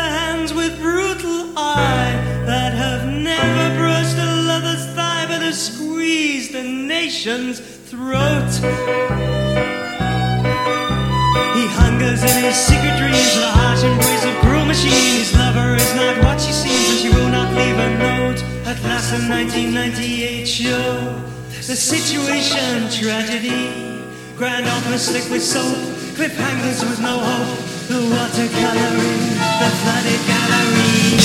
hands with brutal eye that have never brushed a lover's thigh but have squeezed a nation's throat. He hungers in his secret dreams the harsh embrace of cruel machine. His lover is not what she seems, and she will not leave a note. At last, the 1998 show, the situation tragedy. Grand opera slick with soap, cliffhangers with no hope. The watercoloring, the flooded gallery.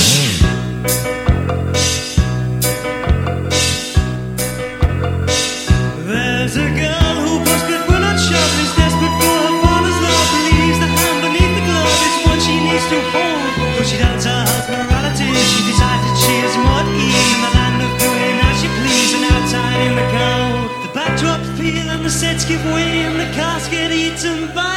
There's a girl who posts but will not shove Is desperate for her father's love. Believes the hand beneath the glove. Is what she needs to hold. But she doubts her health morality. She decides that she is more at In the land of doing as she please And outside in the cold. The backdrops peel and the sets give way And the cast get eaten by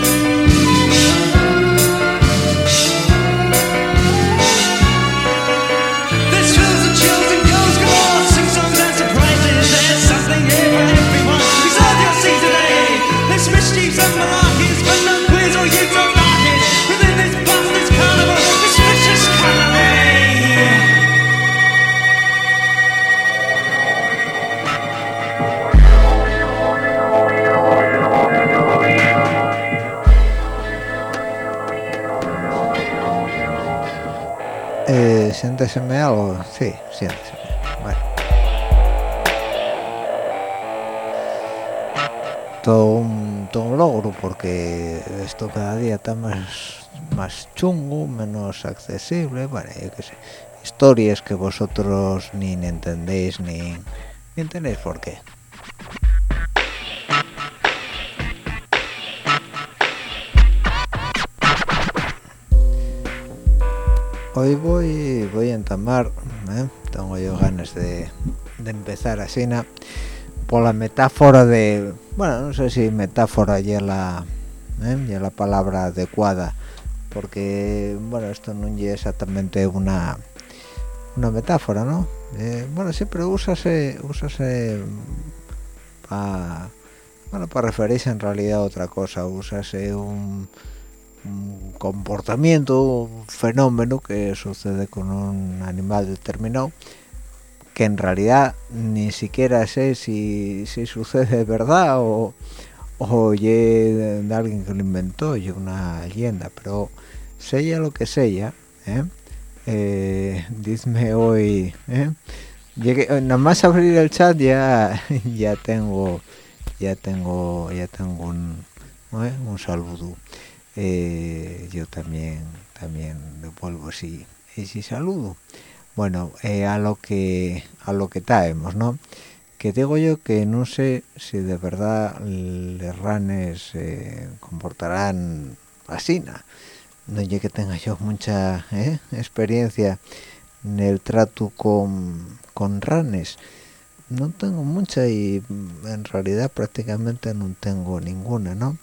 Siénteseme algo, sí, siénteseme. Bueno. Todo un, todo un logro porque esto cada día está más, más chungo, menos accesible, bueno, yo qué sé. Historias que vosotros ni entendéis ni, ni entendéis por qué. Hoy voy, voy a entamar, ¿eh? tengo yo ganas de, empezar así, ¿no? por la metáfora de, bueno, no sé si metáfora ya la, ¿eh? la palabra adecuada, porque, bueno, esto no es exactamente una, una metáfora, ¿no? Eh, bueno, siempre úsase, úsase para, bueno, para referirse en realidad a otra cosa, úsase un un comportamiento, un fenómeno que sucede con un animal determinado que en realidad ni siquiera sé si, si sucede de verdad o, o de, alguien que lo inventó, oye una leyenda, pero sella lo que sella, ¿eh? Eh, dizme hoy, ¿eh? Llegué, nada más abrir el chat ya ya tengo ya tengo ya tengo un, ¿eh? un saludo eh, yo también también devuelvo ese, ese saludo. Bueno eh, a lo que a lo que traemos no que digo yo que no sé si de verdad los ranes se comportarán así no llegue que tenga yo mucha ¿eh? experiencia en el trato con, con ranes. No tengo mucha y en realidad prácticamente no tengo ninguna no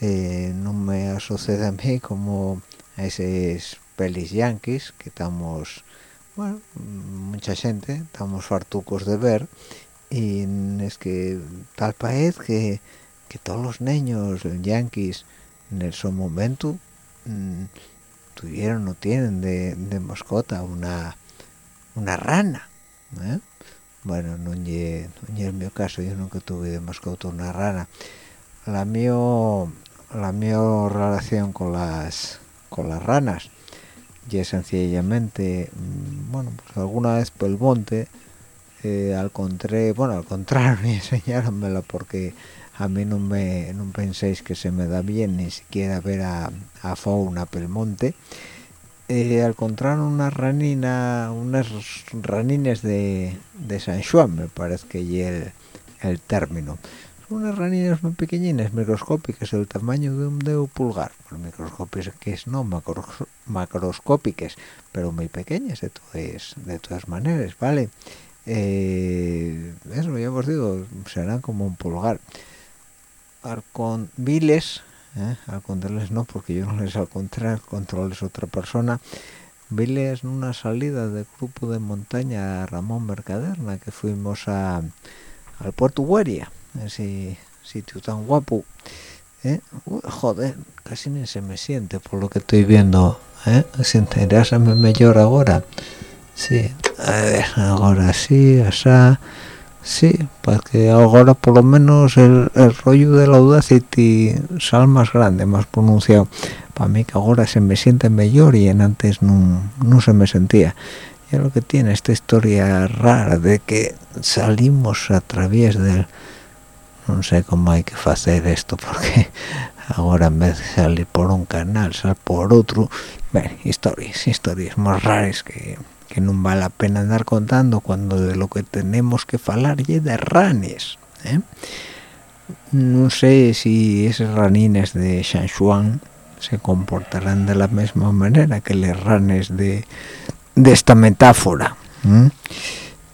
eh, no me sucede a mí como a esos pelis yankees que estamos bueno mucha gente estamos fartucos de ver y es que tal país que, que todos los niños yankees en su momento mmm, tuvieron o tienen de, mascota una una rana ¿eh? bueno no es en mi caso yo nunca tuve de mascota una rana la mío la mi relación con las con las ranas y sencillamente mm, bueno pues alguna vez por el monte eh, al contrario, bueno, al contrario, ni enseñármela porque a mí no me no penséis que se me da bien ni siquiera ver a, a fauna pelmonte. Eh, al contrario, una ranina, unas ranines de, de San Juan, me parece que y el, el término. Unas ranines muy pequeñinas, microscópicas, del tamaño de un dedo pulgar. Bueno, microscópicas, no, macros, macroscópicas, pero muy pequeñas de todas, de todas maneras, ¿vale? eh, eso ya os digo serán como un pulgar con viles ¿eh? al controles no porque yo no les al contrario controles otra persona viles en una salida del grupo de montaña Ramón Mercaderna que fuimos a al puerto Hueria ese sitio tan guapo ¿eh? joder casi ni se me siente por lo que estoy viendo ¿eh? me mejor ahora sí a ver ahora sí asá sí porque ahora por lo menos el, rollo de la Audacity sale más grande más pronunciado para mí que ahora se me siente mejor y en antes no, no se me sentía ya lo que tiene esta historia rara de que salimos a través del no sé cómo hay que hacer esto porque ahora en vez de salir por un canal sal por otro bueno, historias historias más raras que que no vale la pena andar contando cuando de lo que tenemos que hablar es de ranes ¿eh? no sé si esos ranines de San Juan se comportarán de la misma manera que los ranes de, de esta metáfora eh,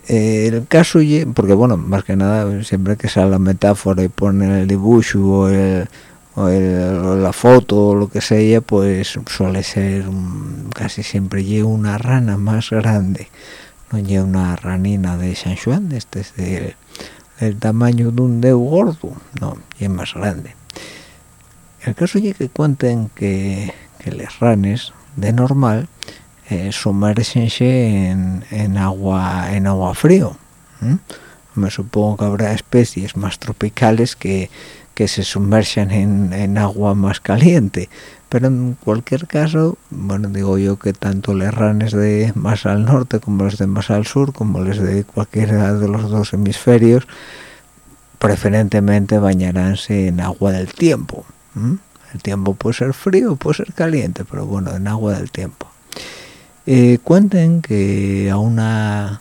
el caso porque bueno más que nada siempre que sale la metáfora y ponen el dibujo o el o, la foto o lo que sea pues suele ser casi siempre lleva una rana más grande no lleva una ranina de San este es del, tamaño de un dedo gordo no y es más grande. El caso es que cuenten que, que los ranes de normal eh, en, en agua en agua frío me supongo que habrá especies más tropicales que que se sumergen en, agua más caliente. Pero en cualquier caso bueno digo yo que tanto los ranes de más al norte como los de más al sur como los de cualquiera de los dos hemisferios preferentemente bañaránse en agua del tiempo el tiempo puede ser frío puede ser caliente pero bueno en agua del tiempo eh, cuenten que a una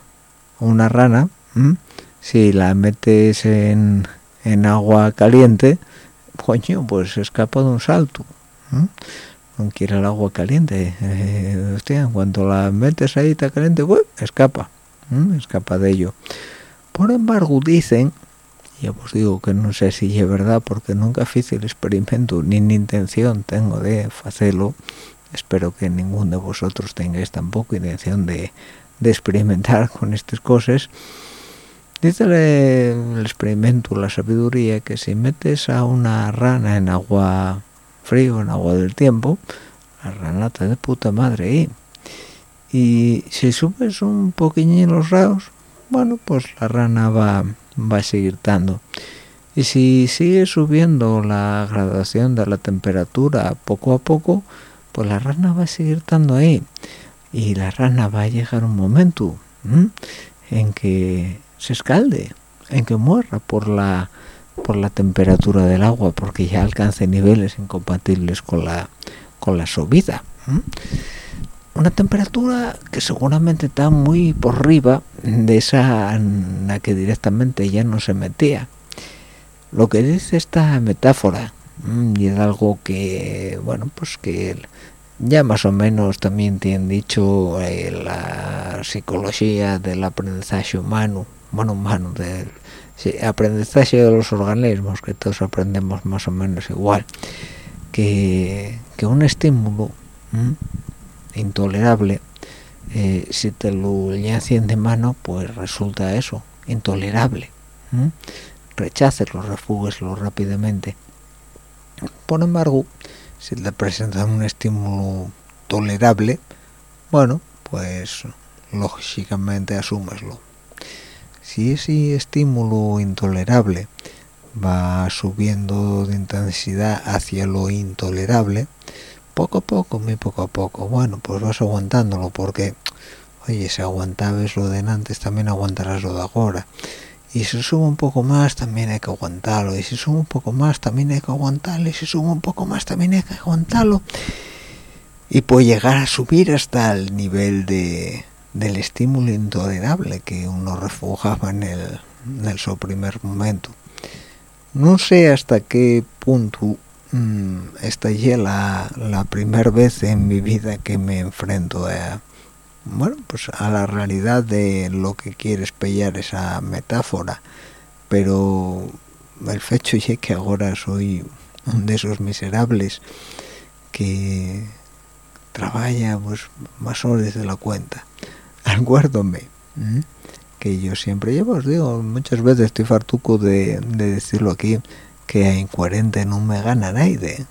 una rana si la metes en en agua caliente, coño, pues escapa de un salto. No quiere el agua caliente. Eh, hostia, en la metes ahí está caliente, escapa. Escapa de ello. Por embargo, dicen, ya os digo que no sé si es verdad porque nunca hice el experimento ni ni intención tengo de hacerlo. Espero que ninguno de vosotros tengáis tampoco intención de, experimentar con estas cosas Dice el experimento, la sabiduría, que si metes a una rana en agua frío, en agua del tiempo, la rana está de puta madre. Y si subes un poquillín los grados, bueno, pues la rana va, va a seguir estando. Y si sigue subiendo la graduación de la temperatura poco a poco, pues la rana va a seguir estando ahí. Y la rana va a llegar un momento en que se escalde, en que muera por la por la temperatura del agua, porque ya alcance niveles incompatibles con la con la subida. una temperatura que seguramente está muy por arriba de esa en la que directamente ya no se metía lo que dice esta metáfora y es algo que bueno pues que ya más o menos también tienen dicho eh, la psicología del aprendizaje humano bueno humano del aprendizaje de los organismos que todos aprendemos más o menos igual que, que un estímulo intolerable eh, si te lo hacen de mano pues resulta eso intolerable lo refúgueslo rápidamente. Por embargo, si te presentan un estímulo tolerable, bueno, pues lógicamente asúmeslo. Si ese estímulo intolerable va subiendo de intensidad hacia lo intolerable, poco a poco, muy poco a poco, bueno, pues vas aguantándolo porque, oye, si aguantabas lo de antes, también aguantarás lo de ahora y si sube un poco más también hay que aguantarlo. Y si sube un poco más también hay que aguantarlo. Y si sube un poco más también hay que aguantarlo. Y puede llegar a subir hasta el nivel de del estímulo intolerable que uno refugaba en el, en su primer momento. No sé hasta qué punto mmm, esta ya la, la primera vez en mi vida que me enfrento a bueno, pues a la realidad de lo que quiere espellar esa metáfora, pero el hecho es que ahora soy un de esos miserables que trabaja pues más horas de la cuenta. Acuérdome que yo siempre llevo, os digo, muchas veces estoy fartuco de, decirlo aquí, que a incoherente no me gana nadie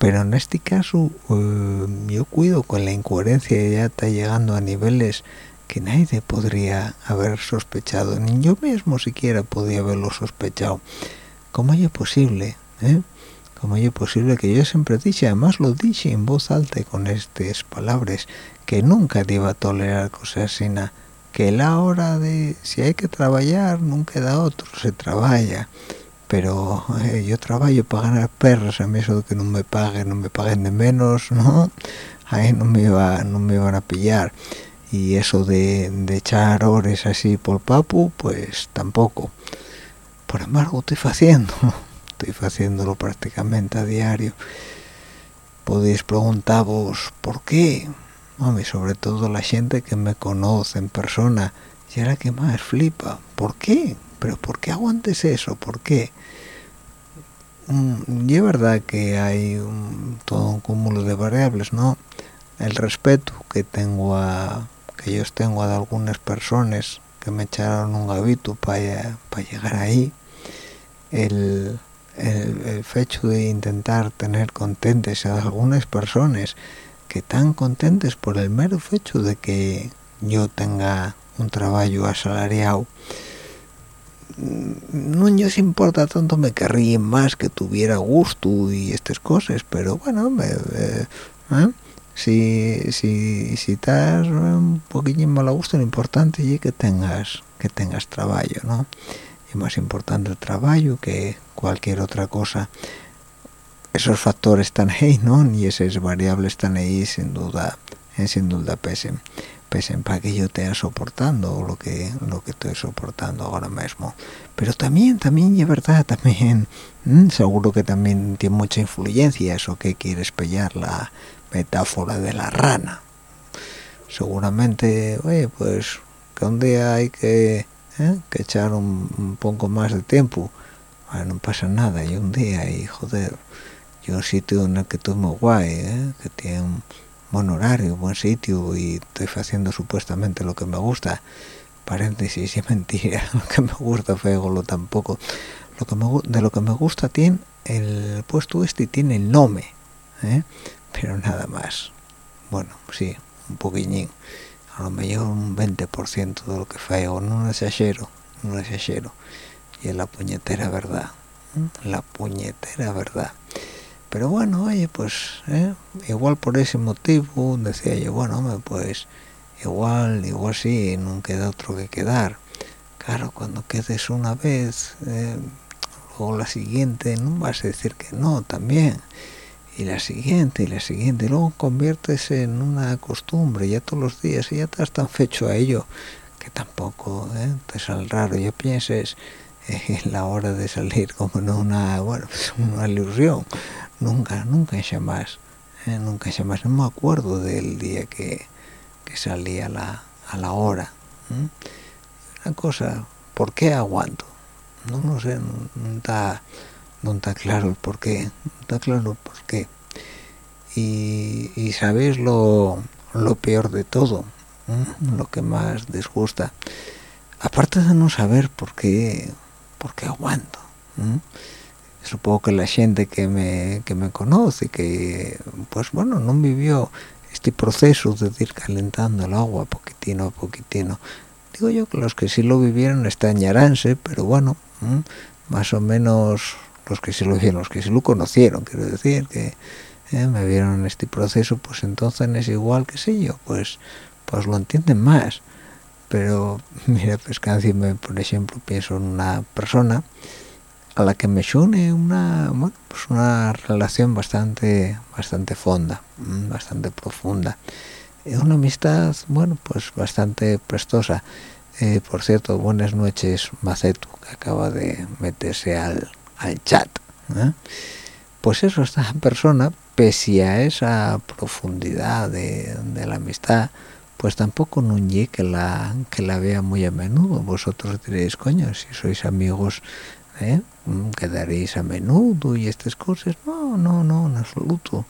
pero en este caso eh, yo cuido con la incoherencia ya está llegando a niveles que nadie podría haber sospechado ni yo mismo siquiera podía haberlo sospechado cómo es posible eh? cómo es posible que yo siempre dije además lo dije en voz alta con estas palabras que nunca a tolerar cosas así que la hora de si hay que trabajar nunca da otro se trabaja pero eh, yo trabajo para ganar perros a mí eso de que no me paguen no me paguen de menos no ahí no me iba no me iban a pillar. Y eso de, echar horas así por papu pues tampoco. Por embargo estoy haciendo estoy haciéndolo prácticamente a diario. Podéis preguntaros por qué. Mami sobre todo la gente que me conoce en persona y era que más flipa. ¿por qué? Pero ¿por qué aguantes eso? ¿por qué? Mm, y es verdad que hay todo un cúmulo de variables, ¿no? El respeto que tengo a que yo tengo a algunas personas que me echaron un gabito para llegar ahí, el, el, hecho de intentar tener contentes a algunas personas que están contentes por el mero hecho de que yo tenga un trabajo asalariado no os importa tanto me querría más que tuviera gusto y estas cosas pero bueno me, ¿eh? si si si estás un poquillo mal a gusto lo importante es que tengas que tengas trabajo no y más importante el trabajo que cualquier otra cosa. Esos factores están ahí no y esas variables están ahí sin duda sin duda pesen pesen para que yo esté soportando lo que lo que estoy soportando ahora mismo pero también también es verdad también seguro que también tiene mucha influencia eso que quiere espellar la metáfora de la rana seguramente oye pues que un día hay que ¿eh? que echar un, poco más de tiempo no pasa nada y un día y joder yo un sitio en el que estoy muy guay ¿eh? que tiene buen horario, buen sitio y estoy haciendo supuestamente lo que me gusta. Paréntesis y mentira, lo que me gusta feo lo tampoco. Lo que me, de lo que me gusta tiene el puesto este tiene el nombre, ¿eh? pero nada más. Bueno, sí, un poquillín. A lo mejor un 20% de lo que feo, no exagero, no exagero. Y es la puñetera verdad, ¿eh? la puñetera verdad pero bueno oye pues ¿eh? igual por ese motivo decía yo bueno pues igual igual sí no queda otro que quedar claro cuando quedes una vez eh, o la siguiente no vas a decir que no también y la siguiente y la siguiente y luego conviertes en una costumbre ya todos los días y ya estás tan fecho a ello que tampoco ¿eh? te sale raro ya pienses en la hora de salir como en una bueno una ilusión nunca nunca jamás ¿eh? nunca jamás no me acuerdo del día que, que salí a la, a la hora una cosa ¿por qué aguanto? no lo sé no, está no está claro por qué no está claro por qué y, sabéis lo, lo peor de todo lo que más disgusta aparte de no saber por qué por qué aguanto. Supongo que la gente que me, que me conoce que pues bueno no vivió este proceso de ir calentando el agua poquitino a poquitino digo yo que los que sí lo vivieron extrañaránse pero bueno más o menos los que sí lo vieron los que sí lo conocieron quiero decir que ¿eh? me vieron este proceso pues entonces es igual que sé yo pues pues lo entienden más pero mira pues por ejemplo pienso en una persona a la que me une una pues una relación bastante bastante fonda bastante profunda una amistad bueno pues bastante prestosa eh, por cierto buenas noches Macetu que acaba de meterse al, al chat ¿eh? pues eso esta persona pese a esa profundidad de, de la amistad pues tampoco no que la que la vea muy a menudo vosotros diréis coño si sois amigos ¿eh? Quedaréis a menudo y estas cosas. No no no en absoluto.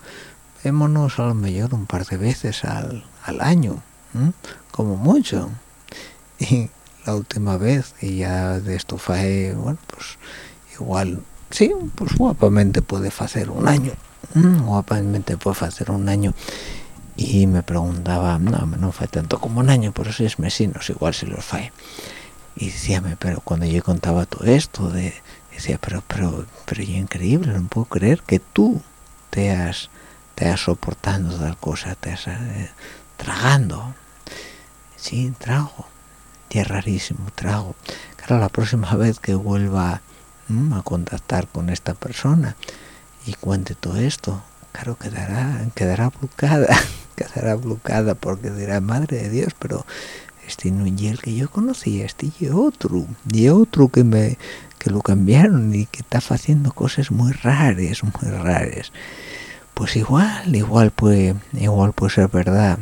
Vémonos a lo mejor un par de veces al, al año como mucho. Y la última vez y ya de esto fue bueno pues igual sí pues guapamente puede hacer un año guapamente puede hacer un año. Y me preguntaba, no, no fue tanto como un año, pero seis mesinos igual se los fue. Y decíame, pero cuando yo contaba todo esto, de, decía, pero, pero, pero es increíble, no puedo creer que tú te has, te has soportando tal cosa, te has eh, tragando. Sí, trago. Y es rarísimo, trago. Claro, la próxima vez que vuelva a contactar con esta persona y cuente todo esto, claro, quedará, quedará bloqueada. quedará bloqueada porque dirá madre de Dios pero este no es el que yo conocía este y otro y otro que me que lo cambiaron y que está haciendo cosas muy raras muy raras pues igual igual puede igual puede ser verdad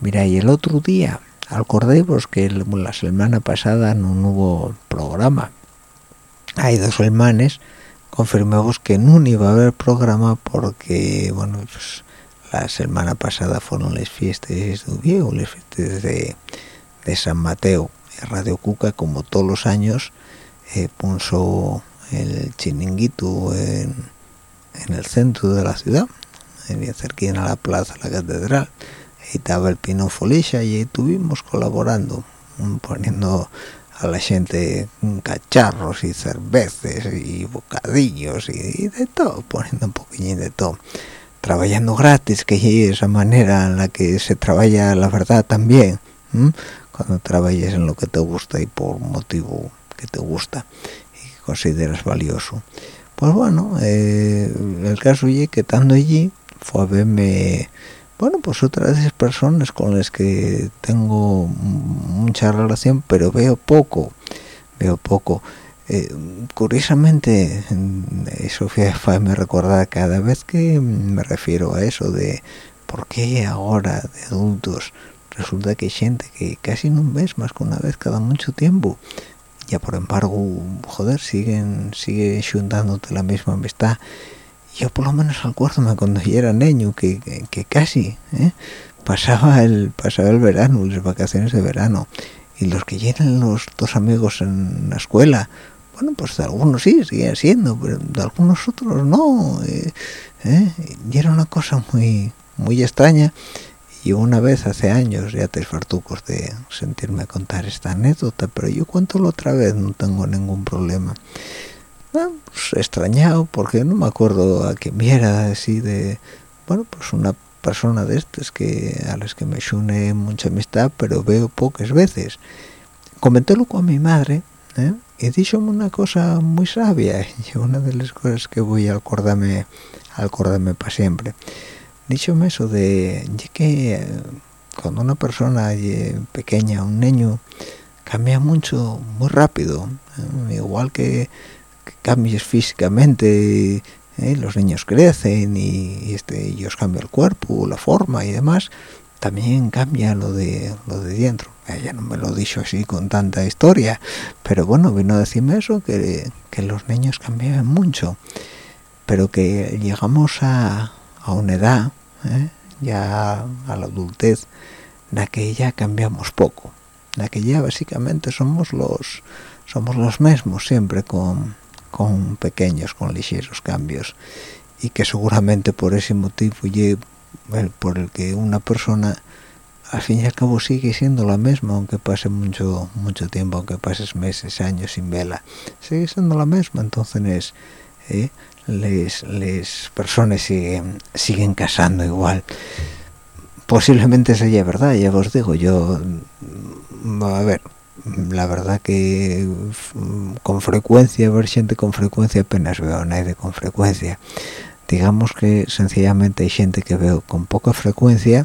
mira y el otro día acordéis que la semana pasada no hubo programa hay dos semanas confirmamos que no iba a haber programa porque bueno pues la semana pasada fueron las fiestas de Viejo, las fiestas de, de, San Mateo. Radio Cuca, como todos los años, eh, puso el chiringuito en, en, el centro de la ciudad, bien cerquina a la plaza, la catedral. Ahí estaba el Pino Folicha y ahí estuvimos colaborando, poniendo a la gente cacharros y cervezas y bocadillos y, de todo, poniendo un poquillín de todo trabajando gratis, que es esa manera en la que se trabaja la verdad también, cuando trabajas en lo que te gusta y por motivo que te gusta y que consideras valioso. Pues bueno, eh, el caso es que estando allí fue a verme, bueno, pues otra de esas personas con las que tengo mucha relación, pero veo poco, veo poco. Eh, curiosamente eso me recuerda cada vez que me refiero a eso de por qué ahora de adultos resulta que hay gente que casi no ves más que una vez cada mucho tiempo ya por embargo joder siguen sigue juntándote la misma amistad yo por lo menos acuérdame cuando yo era niño que, que, casi ¿eh? pasaba el pasaba el verano las vacaciones de verano y los que llegan los dos amigos en la escuela bueno pues de algunos sí siguen siendo pero de algunos otros no eh, eh, y era una cosa muy muy extraña y una vez hace años ya te fartucos de sentirme contar esta anécdota pero yo cuento la otra vez no tengo ningún problema. Bueno, pues extrañado porque no me acuerdo a quién viera así de bueno pues una persona de estas que a las que me une mucha amistad pero veo pocas veces. Comentélo con mi madre ¿eh? y díjome una cosa muy sabia y una de las cosas que voy a acordarme acordarme para siempre díjome eso de que eh, cuando una persona pequeña un niño cambia mucho muy rápido ¿eh? igual que, cambies físicamente ¿eh? los niños crecen y, este ellos cambian el cuerpo la forma y demás también cambia lo de lo de dentro ella no me lo dicho así con tanta historia pero bueno vino a decirme eso que, que los niños cambian mucho pero que llegamos a, a una edad ¿eh? ya a la adultez la que ya cambiamos poco la que ya básicamente somos los somos los mismos siempre con, con pequeños con ligeros cambios y que seguramente por ese motivo y por el que una persona al fin y al cabo sigue siendo la misma aunque pase mucho mucho tiempo aunque pases meses años sin vela sigue siendo la misma entonces ¿eh? Les, les personas siguen siguen casando igual. Posiblemente sería verdad ya os digo yo mm, a ver la verdad que con frecuencia ver gente con frecuencia apenas veo a nadie con frecuencia. Digamos que sencillamente hay gente que veo con poca frecuencia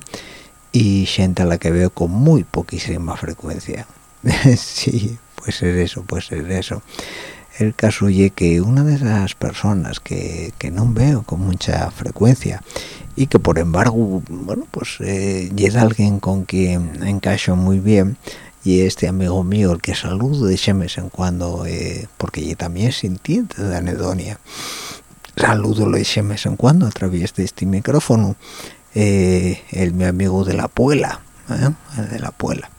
y gente a la que veo con muy poquísima frecuencia. Sí puede ser eso puede ser eso el caso es que una de esas personas que, que no veo con mucha frecuencia y que por embargo bueno pues eh, es alguien con quien encajo muy bien y este amigo mío el que saludo de vez en cuando eh, porque yo también sintiente de anedonia saludo de vez en cuando a través de este micrófono eh, el mi amigo de la puela ¿eh? el de la puela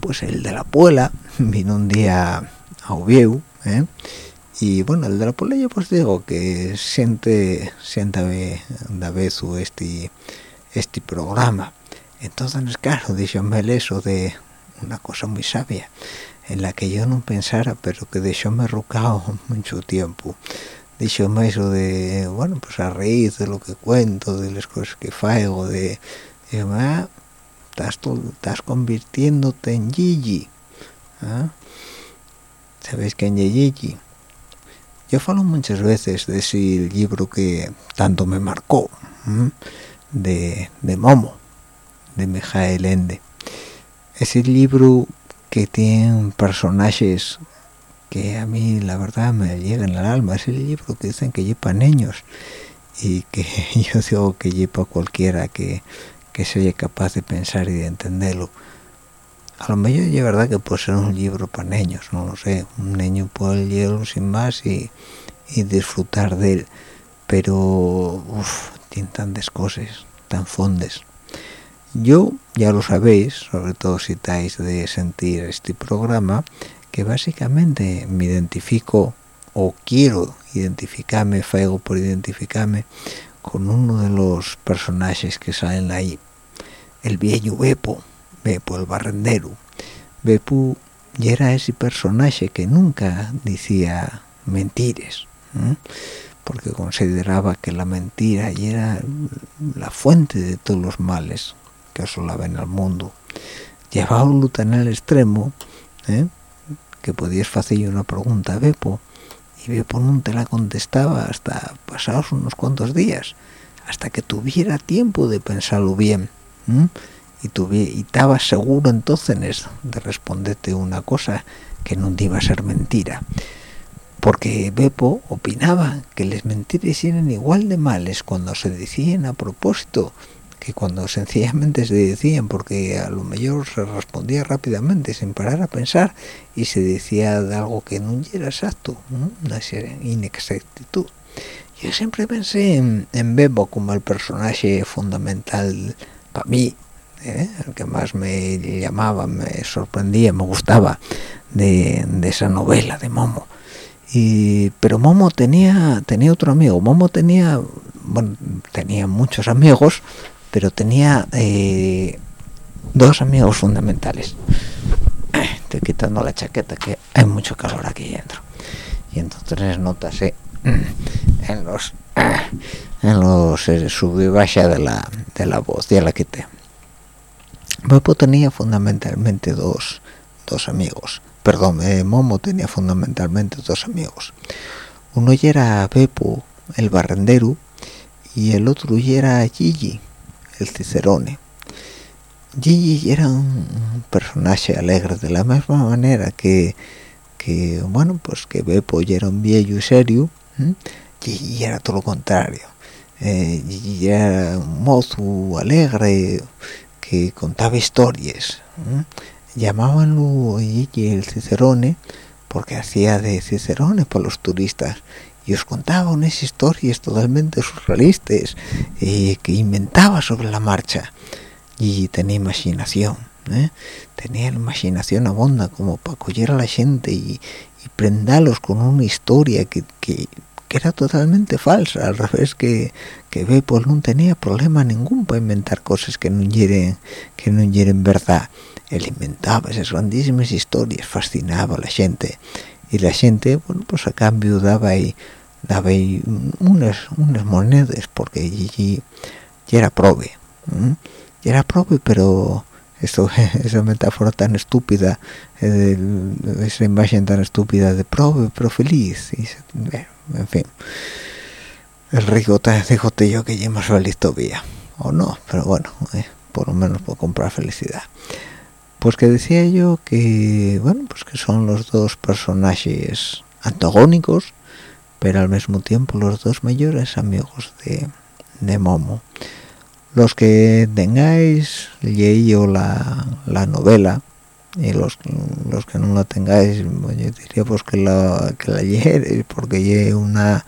pues el de la puela vino un día a Ubieu ¿eh? y bueno el de la yo pues digo que siente sienta de vez este este programa entonces claro díjome eso de una cosa muy sabia en la que yo no pensara pero que me rucado mucho tiempo dicho eso de bueno pues a raíz de lo que cuento de las cosas que faigo de, ah, estás estás convirtiéndote en Gigi ¿ah? Sabéis que en Gigi yo falo muchas veces de ese libro que tanto me marcó de, de Momo de Mijael Ende ese libro que tiene personajes que a mí la verdad me llega en el alma. Es el libro que dicen que lleva niños y que yo digo que lleva cualquiera que, que sea capaz de pensar y de entenderlo a lo mejor es verdad que puede ser un libro para niños no lo sé. Un niño puede leerlo sin más y, disfrutar de él. Pero uff, tiene tantas cosas tan fondes yo ya lo sabéis sobre todo si estáis de sentir este programa que básicamente me identifico o quiero identificarme, faigo por identificarme con uno de los personajes que salen ahí, el viejo Bepo, Bepo el barrendero. Bepo ya era ese personaje que nunca decía mentiras, porque consideraba que la mentira era la fuente de todos los males que asolaban al mundo. Llevaba un tan al extremo, ¿eh? que podías hacerle una pregunta a Bepo y Bepo no te la contestaba hasta pasados unos cuantos días hasta que tuviera tiempo de pensarlo bien y y estaba seguro entonces de responderte una cosa que no iba a ser mentira. Porque Bepo opinaba que las mentiras eran igual de males cuando se decían a propósito que cuando sencillamente se decían porque a lo mejor se respondía rápidamente sin parar a pensar y se decía de algo que no era exacto una inexactitud. Yo siempre pensé en, Bebo como el personaje fundamental para mí ¿eh? el que más me llamaba me sorprendía me gustaba de, esa novela de Momo. Y pero Momo tenía tenía otro amigo. Momo tenía bueno tenía muchos amigos pero tenía eh, dos amigos fundamentales. Estoy quitando la chaqueta que hay mucho calor aquí dentro. Y entonces notas en los en los eh, sub y baja de la de la voz ya la quité Papo tenía fundamentalmente dos dos amigos. Perdón eh, Momo tenía fundamentalmente dos amigos. Uno era Beppo el barrendero y el otro era Gigi el cicerone. Gigi era un personaje alegre de la misma manera que que bueno pues que Beppo era un viejo y serio Gigi era todo lo contrario. Eh, Gigi era un mozo alegre que contaba historias llamabanlo Gigi el Cicerone porque hacía de Cicerone para los turistas y os contaba unas historias totalmente surrealistas eh, que inventaba sobre la marcha y tenía imaginación ¿eh? tenía imaginación abonda como para coger a la gente y, y con una historia que, que, que, era totalmente falsa al revés que que pues no tenía problema ningún para inventar cosas que no hieren que no hieren verdad él inventaba esas grandísimas historias fascinaba a la gente y la gente bueno pues a cambio daba ahí daba ahí unas unas monedas porque ya era prove ya era prove pero esto esa metáfora tan estúpida eh, esa imagen tan estúpida de prove pero feliz y, en fin. El rico te dijo yo que ya más feliz todavía. O no pero bueno eh, por lo menos por comprar felicidad. Pues que decía yo que bueno pues que son los dos personajes antagónicos pero al mismo tiempo los dos mayores amigos de, de Momo. Los que tengáis leído la, la novela y los, los que no la tengáis yo diría pues que la que la leyerais porque es una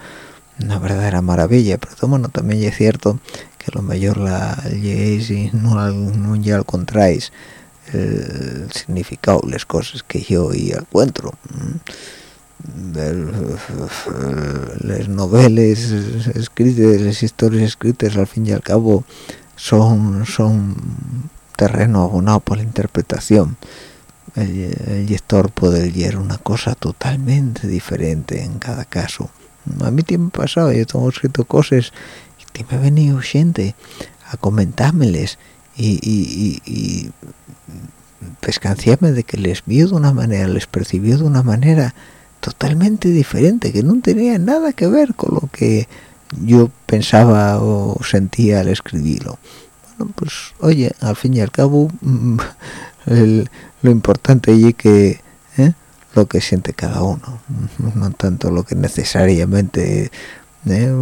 una verdadera maravilla. Pero bueno también es cierto que lo mejor la leéis y no, no ya encontráis el significado las cosas que yo y encuentro las novelas escritas las historias escritas al fin y al cabo son son terreno abonado por la interpretación el, el lector puede leer una cosa totalmente diferente en cada caso a mí tiempo pasado yo tengo escrito cosas y me ha venido gente a comentármeles y, y, y, y pescanciarme de que les vio de una manera, les percibió de una manera totalmente diferente, que no tenía nada que ver con lo que yo pensaba o sentía al escribirlo. Bueno, pues oye, al fin y al cabo, el, lo importante es que ¿eh? lo que siente cada uno, no tanto lo que necesariamente ¿eh?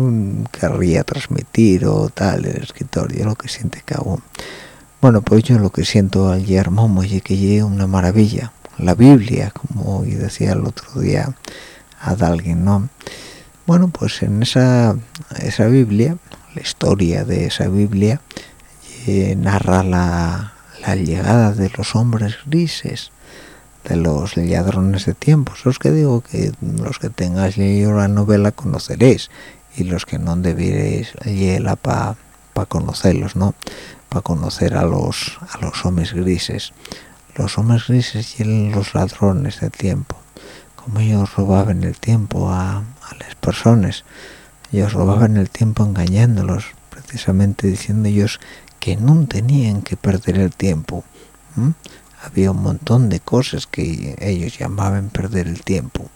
querría transmitir o tal el escritor, y lo que siente cada uno. Bueno, pues yo lo que siento al leer Momo es que es una maravilla. La Biblia, como decía el otro día a alguien, ¿no? Bueno, pues en esa, esa Biblia, la historia de esa Biblia, eh, narra la, la, llegada de los hombres grises, de los ladrones de tiempo. Os que digo que los que tengáis leído la novela conoceréis y los que no debierais leerla para pa conocerlos, ¿no? para conocer a los a los hombres grises los hombres grises y los ladrones del tiempo como ellos robaban el tiempo a, a las personas ellos robaban el tiempo engañándolos precisamente diciendo ellos que no tenían que perder el tiempo ¿Mm? había un montón de cosas que ellos llamaban perder el tiempo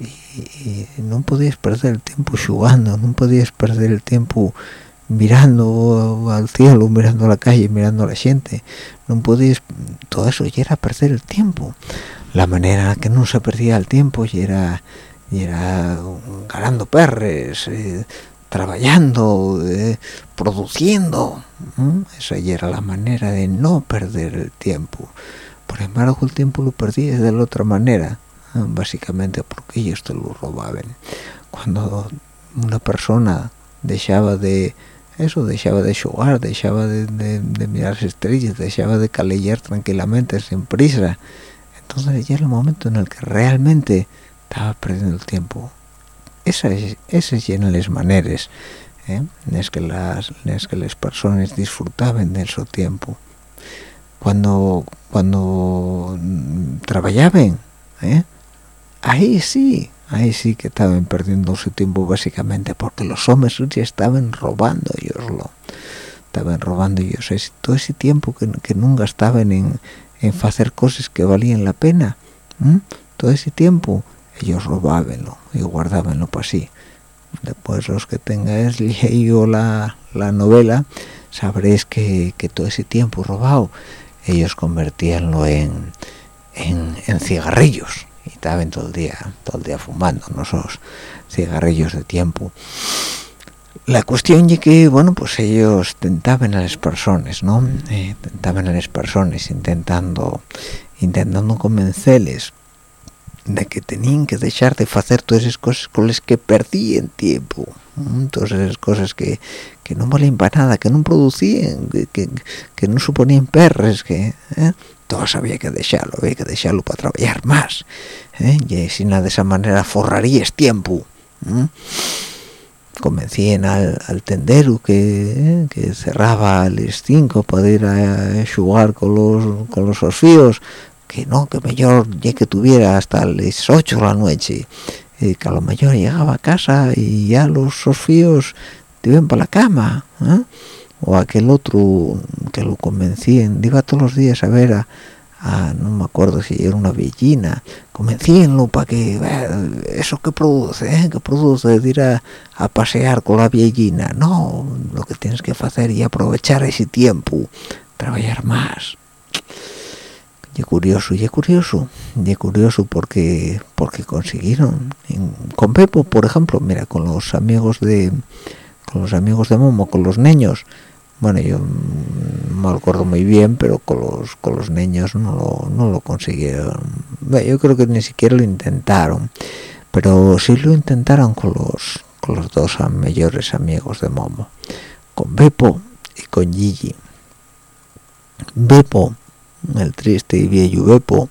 y, no podías perder el tiempo jugando no podías perder el tiempo mirando al cielo, mirando a la calle, mirando a la gente. No podéis, todo eso ya era perder el tiempo. La manera que no se perdía el tiempo y era, era ganando perres, eh, trabajando, eh, produciendo. Esa ya era la manera de no perder el tiempo. Por embargo, el tiempo lo perdías de la otra manera, básicamente porque ellos te lo robaban. Cuando una persona dejaba de eso dejaba de jugar, dejaba de, de, de, mirar estrellas, dejaba de calellar tranquilamente, sin prisa. Entonces ya era el momento en el que realmente estaba perdiendo el tiempo. Esas, esas eran las maneras ¿eh? en las que las, las que las personas disfrutaban de su tiempo. Cuando, cuando trabajaban, ¿eh? ahí sí, ahí sí que estaban perdiendo su tiempo básicamente porque los hombres ya estaban robando ellos lo estaban robando ellos todo ese tiempo que, que nunca estaban en, en hacer cosas que valían la pena todo ese tiempo ellos robábenlo y guardábenlo para sí después los que tengáis leído la, la novela sabréis que, que, todo ese tiempo robado ellos convertíanlo en, en, cigarrillos y estaban todo el día todo el día fumando ¿no? cigarrillos de tiempo la cuestión es que bueno pues ellos tentaban a las personas no eh, tentaban a las personas intentando intentando convencerles de que tenían que dejar de hacer todas esas cosas con las que perdían tiempo todas esas cosas que, que no valían para nada que no producían que, que, no suponían perres que ¿eh? todas había que dejarlo había que dejarlo para trabajar más ¿eh? y si nada de esa manera forrarías tiempo convencían al, al tendero que, que cerraba a las 5 para ir a, jugar con los con los que no, que mejor ya que tuviera hasta las 8 de la noche y que a lo mejor llegaba a casa y ya los sofíos te iban para la cama ¿eh? o aquel otro que lo convencían iba todos los días a ver a, no me acuerdo si era una bellina, convencíenlo para que, eso que produce, ¿eh? que produce de ir a, pasear con la bellina, no, lo que tienes que hacer es aprovechar ese tiempo, trabajar más. Y curioso, y curioso, y curioso porque porque consiguieron. Con Pepo, por ejemplo, mira, con los amigos de con los amigos de Momo, con los niños, bueno yo me acuerdo muy bien pero con los con los niños no lo, no lo consiguieron. Yo creo que ni siquiera lo intentaron pero sí lo intentaron con los con los dos mayores amigos de Momo con Bepo y con Gigi. Bepo el triste y viejo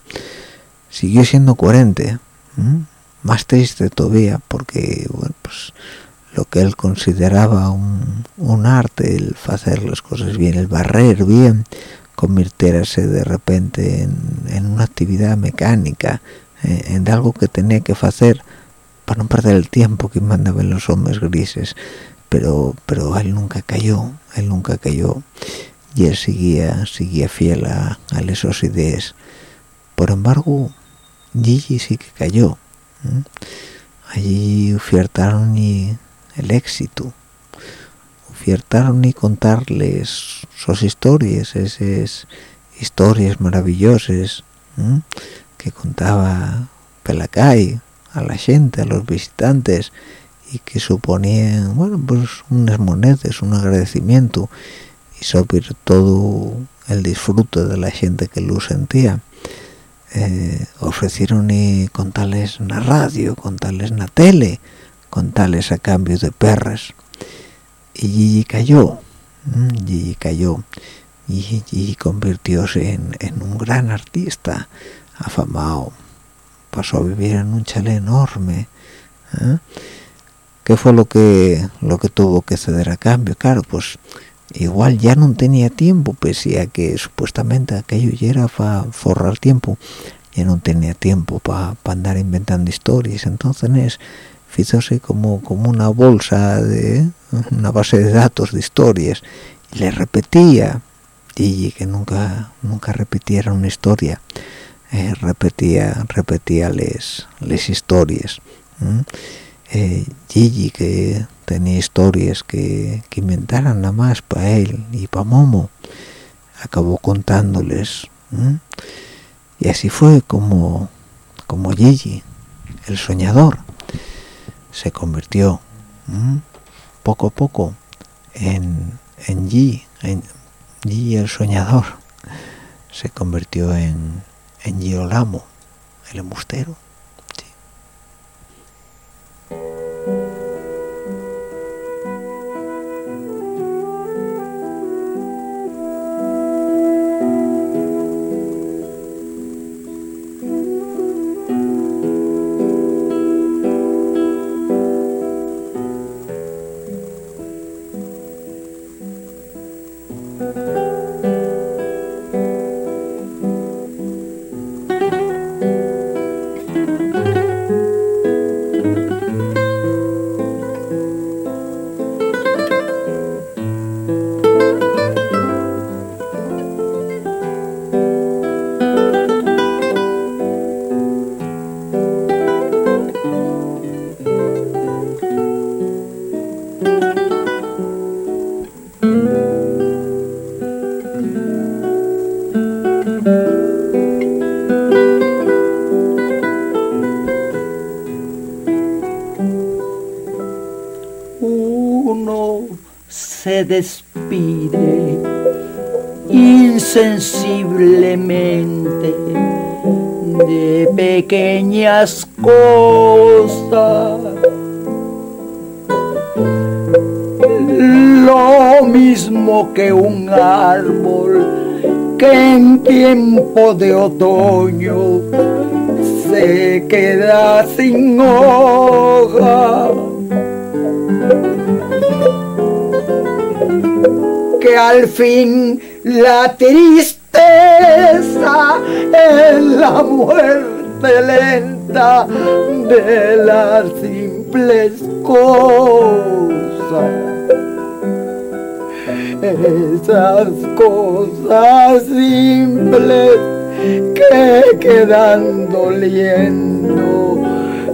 siguió siendo coherente más triste todavía porque bueno pues lo que él consideraba un, un, arte, el hacer las cosas bien, el barrer bien, convirtiérase de repente en, en una actividad mecánica, eh, en algo que tenía que hacer para no perder el tiempo que mandaban los hombres grises. Pero, pero él nunca cayó, él nunca cayó y él seguía, seguía fiel a, a esas ideas. Por embargo, Gigi sí que cayó. Allí ofertaron el éxito ofertaron y contarles sus historias esas historias maravillosas que contaba Pelacay a la gente a los visitantes y que suponían bueno pues unas monedas un agradecimiento sobre todo el disfrute de la gente que lo sentía eh, ofrecieron y contarles en la radio contarles en la tele con tales a cambio de perras y Gigi cayó Gigi cayó y Gigi convirtióse en, un gran artista afamado pasó a vivir en un chalet enorme ¿eh? ¿qué fue lo que lo que tuvo que ceder a cambio? claro pues igual ya no tenía tiempo pese a que supuestamente aquello ya era para forrar tiempo ya no tenía tiempo para andar inventando historias. Entonces fíjose como como una bolsa de una base de datos de historias y le repetía Gigi que nunca nunca repitiera una historia eh, repetía repetía les historias eh, Gigi que tenía historias que, que inventaran nada más para él y para Momo. Acabó contándoles y así fue como como Gigi el soñador se convirtió poco a poco en, en G, en G el soñador, se convirtió en, en Girolamo, el embustero. Despide insensiblemente de pequeñas cosas. Lo mismo que un árbol que en tiempo de otoño se queda sin hoja. Que al fin la tristeza es la muerte lenta de las simples cosas. Esas cosas simples que quedan doliendo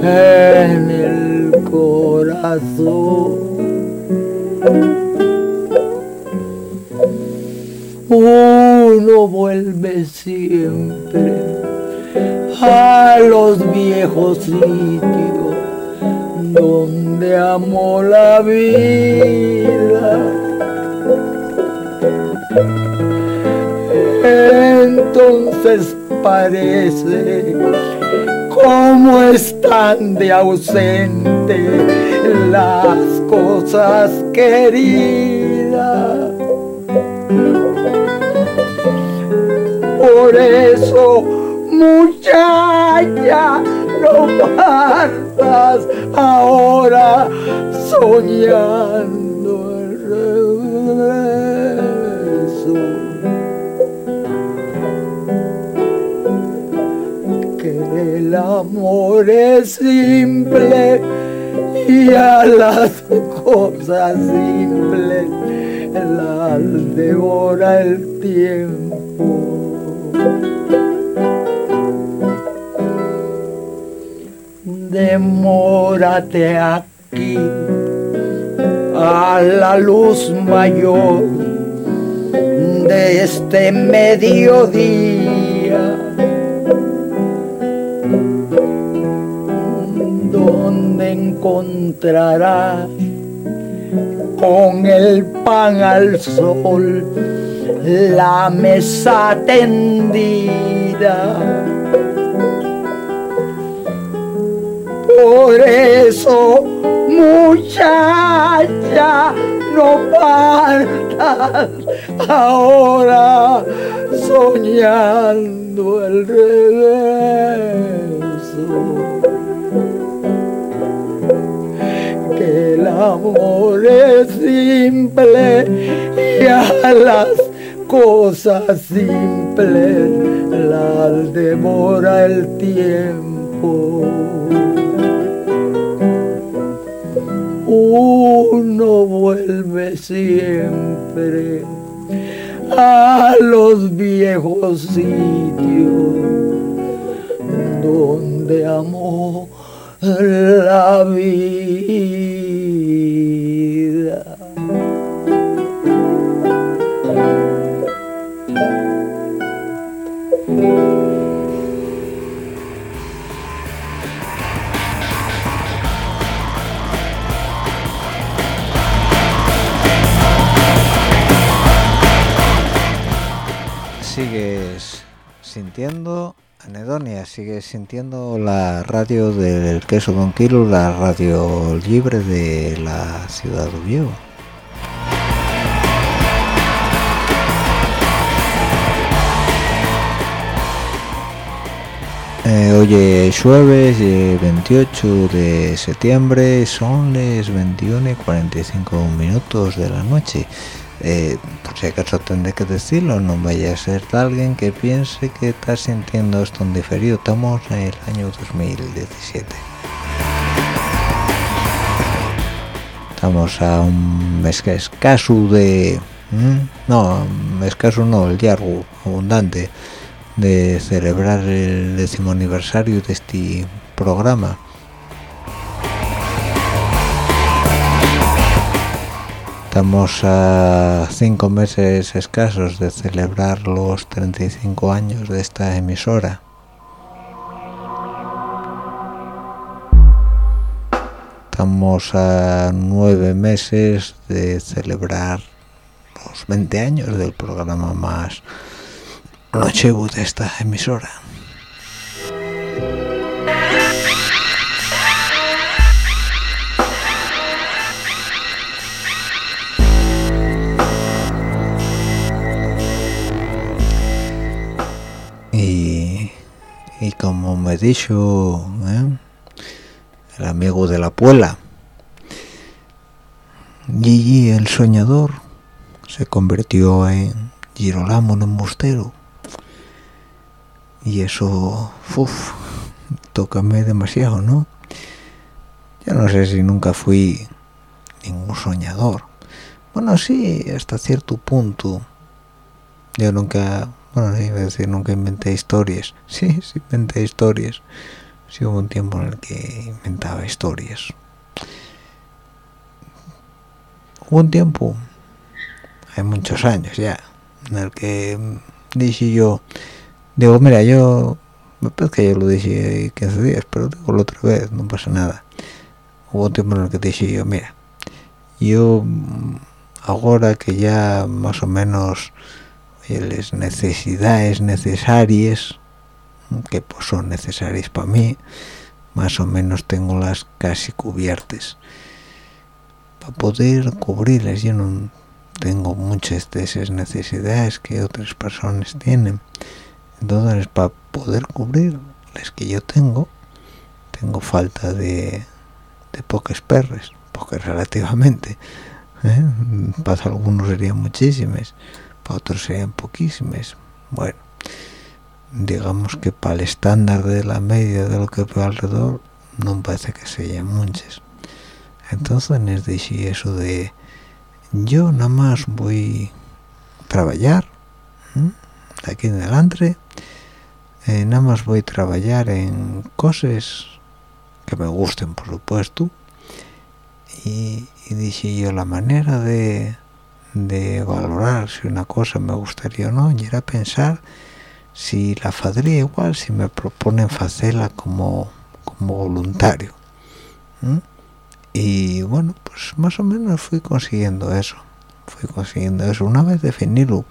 en el corazón uno vuelve siempre a los viejos sitios donde amó la vida. Entonces parece como están de ausente las cosas queridas. Por eso, muchacha, no partas ahora soñando el regreso. Que el amor es simple y a las cosas simples las devora el tiempo. Demórate aquí a la luz mayor de este mediodía. Donde encontrarás con el pan al sol la mesa tendida. Por eso, muchacha, no partas ahora soñando el regreso. Que el amor es simple y a las cosas simples las devora el tiempo. Uno vuelve siempre a los viejos sitios donde amó la vida. Sintiendo, Anedonia, sigues sintiendo la radio del queso con kilo, la radio libre de la ciudad de Oviedo. Eh, hoy es jueves eh, 28 de septiembre, son las 21 y 45 minutos de la noche. Eh, por si acaso tendré que decirlo, no vaya a ser de alguien que piense que está sintiendo esto en diferido. Estamos en el año 2017. Estamos a un mes escaso de... ¿Mm? No, escaso no, el largo, abundante de celebrar el décimo aniversario de este programa. Estamos a cinco meses escasos de celebrar los 35 años de esta emisora. estamos a nueve meses de celebrar los 20 años del programa más nochebu de esta emisora. Y como me dicho ¿eh? el amigo de la puela, Gigi el soñador se convirtió en Girolamo en un mostero y eso uf, tócame demasiado no ya no sé si nunca fui ningún soñador. Bueno sí hasta cierto punto. Yo nunca bueno iba a decir nunca inventé historias. Sí sí inventé historias. Sí hubo un tiempo en el que inventaba historias. Hubo un tiempo hay muchos años ya en el que dije yo digo mira yo me parece que yo lo dije 15 días pero digo la otra vez no pasa nada hubo un tiempo en el que dije yo mira yo ahora que ya más o menos las necesidades necesarias que pues son necesarias para mí más o menos tengo las casi cubiertas. Para poder cubrirlas yo no tengo muchas de esas necesidades que otras personas tienen. Entonces para poder cubrir las que yo tengo tengo falta de, de pocas perres pocas relativamente ¿eh? para algunos serían muchísimas otros serían poquísimas bueno digamos que para el estándar de la media de lo que veo alrededor no parece que sean muchas entonces les dije eso de yo nada más voy a trabajar aquí en adelante eh, nada más voy a trabajar en cosas que me gusten por supuesto y, y dije yo la manera de, de valorar si una cosa me gustaría o no y era pensar si la fadría igual si me proponen hacerla como como voluntario y bueno pues más o menos fui consiguiendo eso fui consiguiendo eso. Una vez definido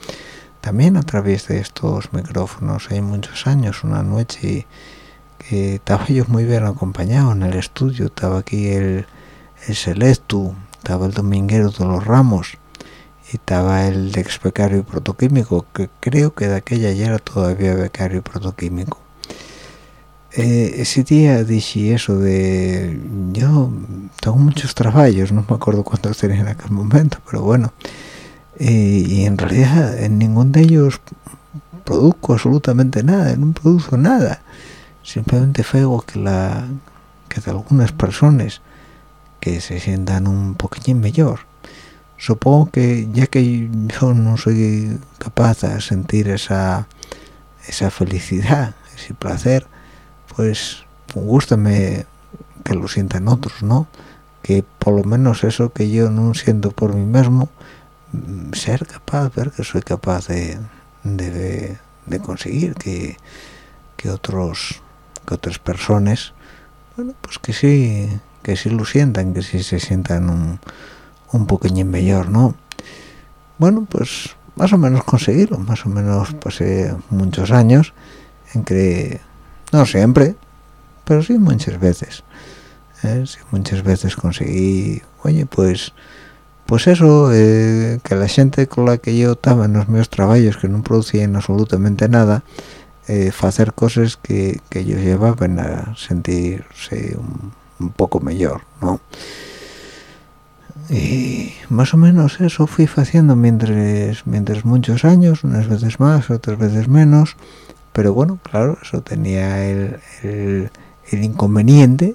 también a través de estos micrófonos hay muchos años una noche que estaba yo muy bien acompañado en el estudio estaba aquí el, el Selectu estaba el Dominguero de los Ramos estaba el ex becario protoquímico que creo que de aquella ya era todavía becario protoquímico. Eh, ese día dije eso de yo tengo muchos trabajos no me acuerdo cuántos tenía en aquel momento pero bueno. Eh, y en realidad en ningún de ellos produzco absolutamente nada no produzco nada. Simplemente fego que la que de algunas personas que se sientan un poquitín mejor supongo que ya que yo no soy capaz de sentir esa esa felicidad ese placer pues gustame que lo sientan otros no que por lo menos eso que yo no siento por mí mismo ser capaz ver que soy capaz de, de, de conseguir que, que otros que otras personas bueno pues que sí que sí lo sientan que sí se sientan un, un poquillín mejor no bueno pues más o menos conseguirlo más o menos pasé muchos años en que no siempre pero sí muchas veces ¿eh? muchas veces conseguí oye pues pues eso eh, que la gente con la que yo estaba en los meus trabajos que no producían absolutamente nada eh, hacer cosas que, que ellos llevaban a sentirse un, un poco mejor no y más o menos eso fui haciendo mientras mientras muchos años unas veces más otras veces menos. Pero bueno claro eso tenía el, el, inconveniente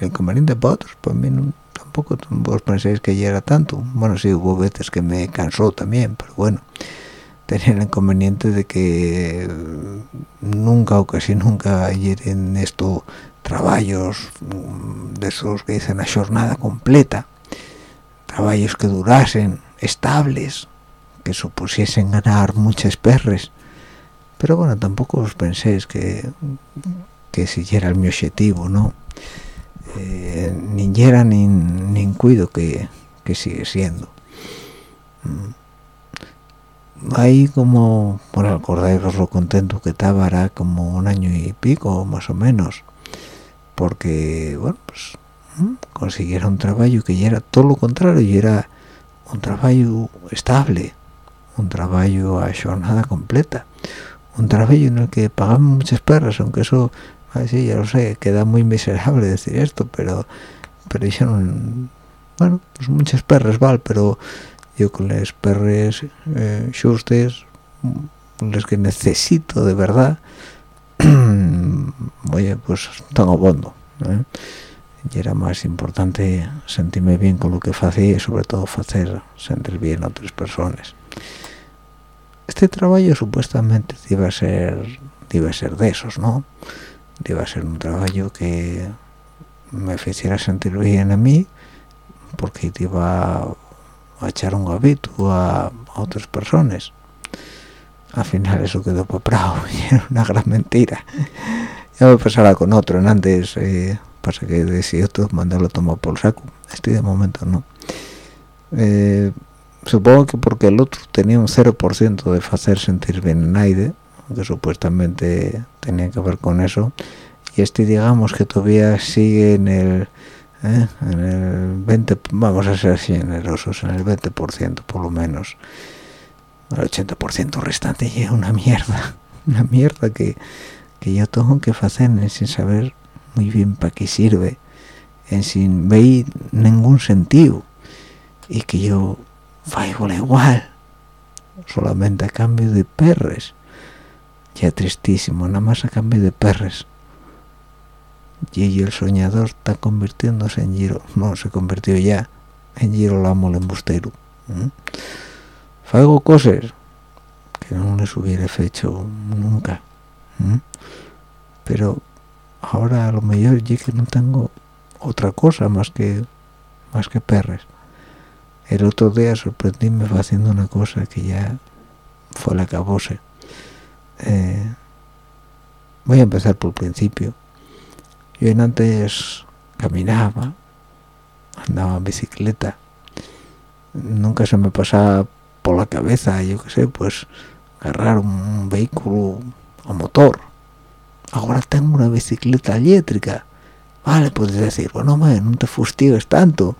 el inconveniente para otros para mí no, tampoco vos pensáis que ya era tanto. Bueno sí hubo veces que me cansó también pero bueno tenía el inconveniente de que nunca o casi nunca en esto trabajos de esos que dicen la jornada completa trabajos que durasen estables que supusiesen ganar muchas perres. Pero bueno tampoco os penséis que que si era el mi objetivo no eh, ni era ni, ni cuido que, que sigue siendo. Mm. ahí como por acordaros lo contento que estaba era como un año y pico más o menos. Porque bueno pues consiguiera un trabajo que ya era todo lo contrario y era un trabajo estable un trabajo a jornada completa un trabajo en el que pagaban muchas perras aunque eso sí ya lo sé queda muy miserable decir esto pero pero hicieron bueno pues muchas perras vale pero yo con las perres eh, justes las que necesito de verdad oye pues tengo bondo ¿eh? Y era más importante sentirme bien con lo que hacía y sobre todo hacer sentir bien a otras personas. Este trabajo supuestamente iba a ser iba a ser de esos no iba a ser un trabajo que me hiciera sentir bien a mí porque iba a echar un gabito a, otras personas. Al final eso quedó paprado y era una gran mentira. Ya me pasará con otro en antes eh, pasa que de otro mandarlo tomar por saco. Este de momento no eh, supongo que porque el otro tenía un 0% de hacer sentir bien en aire que supuestamente tenía que ver con eso y este digamos que todavía sigue en el ¿eh? en el 20 vamos a ser generosos en el 20% por lo menos. El 80% restante es una mierda una mierda que, que yo tengo que hacer sin saber muy bien para qué sirve en sin ver ningún sentido. Y que yo faigo igual solamente a cambio de perres. Ya tristísimo nada más a cambio de perres. Y el soñador está convirtiéndose en Giro no se convirtió ya en Giro Lamo el embustero faigo cosas que no les hubiera hecho nunca pero ahora a lo mejor ya que no tengo otra cosa más que más que perres. El otro día sorprendíme haciendo una cosa que ya fue la cabose eh, voy a empezar por el principio. Yo antes caminaba andaba en bicicleta. Nunca se me pasaba por la cabeza yo qué sé pues agarrar un vehículo a motor ahora tengo una bicicleta eléctrica. Vale puedes decir bueno no te fustigues tanto.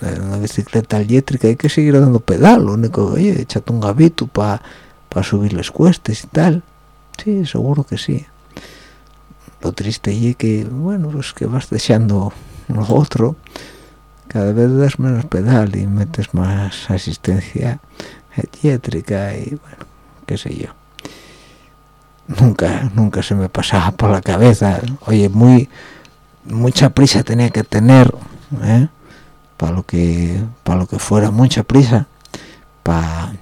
Una bicicleta eléctrica hay que seguir dando pedal lo único oye échate un gabito para subir las cuestas y tal sí seguro que sí. Lo triste y que bueno pues que vas dejando lo otro. Cada vez das menos pedal y metes más asistencia eléctrica y bueno qué sé yo nunca nunca se me pasaba por la cabeza. Oye muy mucha prisa tenía que tener ¿eh? para lo que para lo que fuera mucha prisa para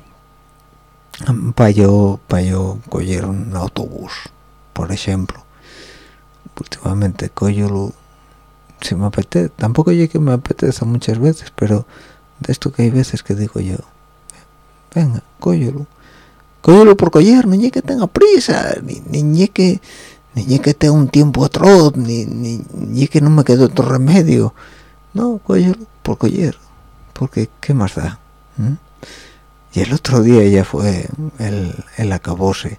para yo para yo coger un autobús por ejemplo. Últimamente cojo si me apetece tampoco yo que me apetece muchas veces pero de esto que hay veces que digo yo venga cóllelo cóllelo por coger no es que tenga prisa ni, ni que ni que tenga un tiempo atroz ni, ni, que no me quede otro remedio. No cóllelo por coger porque qué más da ¿Mm? y el otro día ya fue el, el acabose.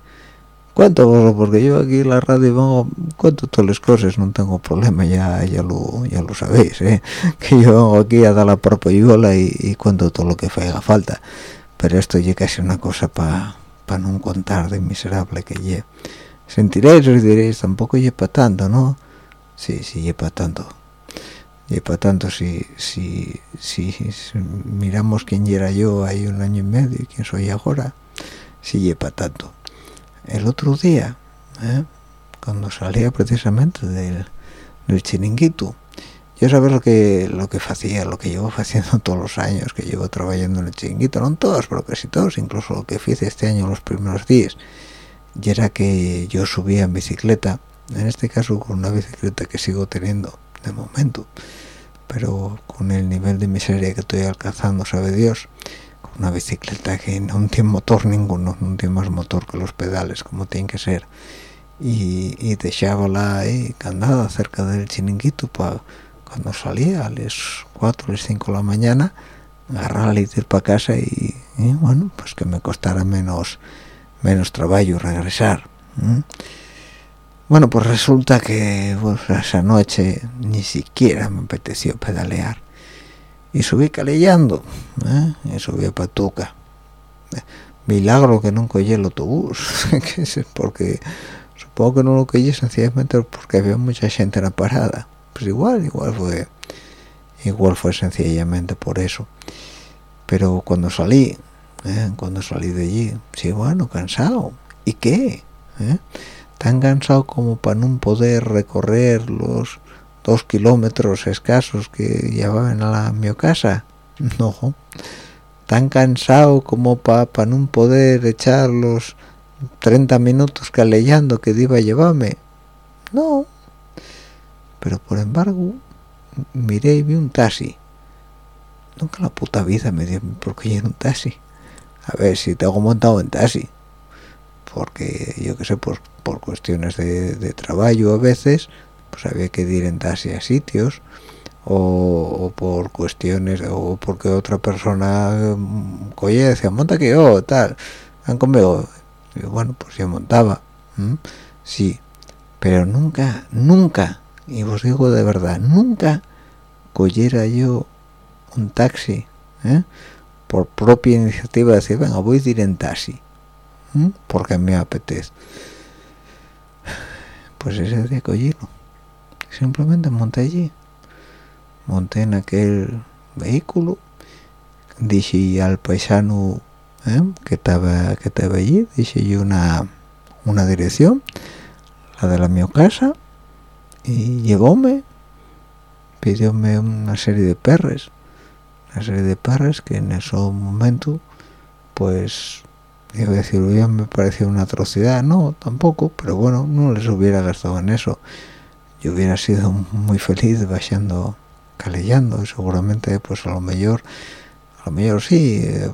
Cuánto porque yo aquí en la radio vengo cuento todas las cosas no tengo problema ya ya lo ya lo sabéis ¿eh? que yo vengo aquí a dar la propia y, y cuento todo lo que haga falta. Pero esto ya casi una cosa para pa no contar de miserable que ya sentiréis os diréis tampoco lleva tanto no sí sí lleva tanto. Y tanto si, si, si, miramos quién era yo ahí un año y medio y quién soy ahora si lleva tanto. El otro día ¿eh? cuando salía precisamente del, del chiringuito yo sabía lo que lo que hacía lo que llevo haciendo todos los años que llevo trabajando en el chiringuito no todos pero casi todos incluso lo que hice este año los primeros días y era que yo subía en bicicleta en este caso con una bicicleta que sigo teniendo de momento pero con el nivel de miseria que estoy alcanzando sabe Dios con una bicicleta que no tiene motor ninguno no tiene más motor que los pedales como tiene que ser. Y, y la ahí candada cerca del chiringuito para cuando salía a las 4 o las 5 de la mañana agarrar y ir para casa y, bueno pues que me costara menos menos trabajo regresar bueno pues resulta que pues, esa noche ni siquiera me apeteció pedalear. Y subí calellando ¿eh? y subí a Patuca. Milagro que no cogí el autobús porque supongo que no lo cogí sencillamente porque había mucha gente en la parada pues igual igual fue igual fue sencillamente por eso. Pero cuando salí ¿eh? cuando salí de allí sí bueno cansado. Y qué ¿Eh? tan cansado como para no poder recorrer los dos kilómetros escasos que llevaban a la mi casa. No. Tan cansado como para pa no poder echar los 30 minutos calellando que iba a llevarme. No pero por embargo miré y vi un taxi. Nunca la puta vida me dio porque era un taxi. A ver si tengo montado en taxi. Porque yo que sé por, por cuestiones de, trabajo a veces pues había que ir en taxi a sitios. O, por cuestiones o porque otra persona mm, coye decía monta que yo tal. Van conmigo. Y bueno pues yo montaba sí. Pero nunca nunca y os digo de verdad nunca cogiera yo un taxi ¿eh? por propia iniciativa decir venga voy a ir en taxi porque me apetece. Pues ese día cogirlo simplemente monté allí. Monté en aquel vehículo. Dije al paisano ¿eh? que estaba que estaba allí dije yo una una dirección la de la mi casa y llegóme pidióme una serie de perres una serie de perres que en ese momento pues iba a decir me pareció una atrocidad no tampoco pero bueno no les hubiera gastado en eso. Yo hubiera sido muy feliz bajando calellando y seguramente pues a lo mejor a lo mejor sí eh,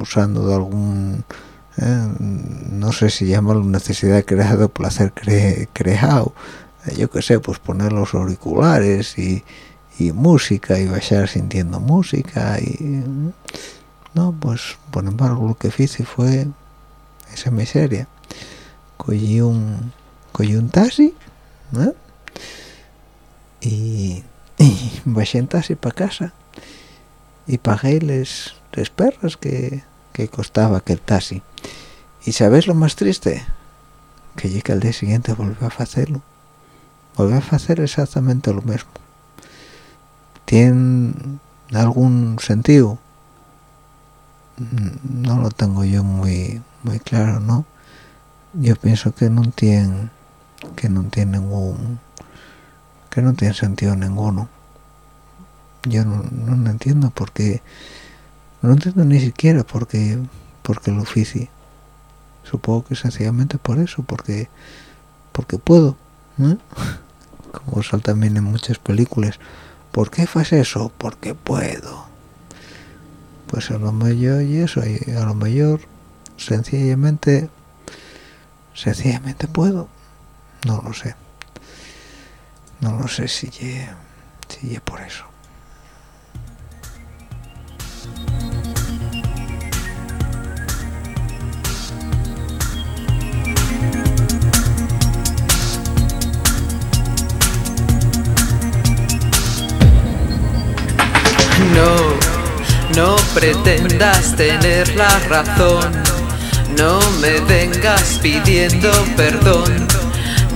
usando de algún eh, no sé si llama necesidad creada placer creado eh, yo qué sé pues poner los auriculares y, música y bajar sintiendo música y no pues por embargo lo que hice fue esa miseria. Cogí un cogí un taxi y, y bajé en taxi para casa y pagué les, les perras que, que costaba aquel taxi. Y sabes lo más triste que llegué al día siguiente volvió a hacerlo volvió a hacer exactamente lo mismo. Tiene algún sentido no lo tengo yo muy muy claro no yo pienso que no tiene que no tiene ningún que no tiene sentido ninguno. Yo no, no entiendo porque no entiendo ni siquiera porque porque lo hice. Supongo que sencillamente por eso porque porque puedo como sale también en muchas películas. ¿por qué haces eso? porque puedo. Pues a lo mejor y eso a lo mejor sencillamente sencillamente puedo. No lo sé. No lo sé si si por eso pretendas tener la razón. No me vengas pidiendo perdón.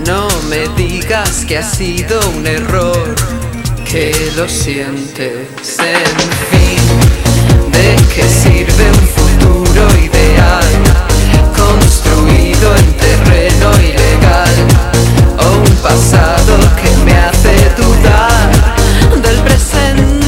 No me digas que ha sido un error. Que lo sientes, en fin. ¿De qué sirve un futuro ideal? Construido en terreno ilegal. O un pasado que me hace dudar del presente.